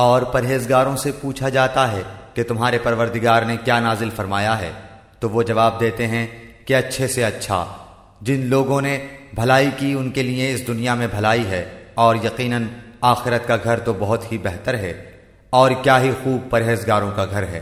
اور پرہیزگاروں سے پوچھا جاتا ہے کہ تمہارے پروردگار نے کیا نازل فرمایا ہے۔ تو وہ جواب دیتے ہیں کہ اچھے سے اچھا جن لوگوں نے بھلائی کی ان کے لیے اس دنیا میں بھلائی ہے، اور یقیناً آخرت کا گھر تو بہت ہی بہتر ہے، اور کیا ہی خوب پرہیزگاروں کا گھر ہے۔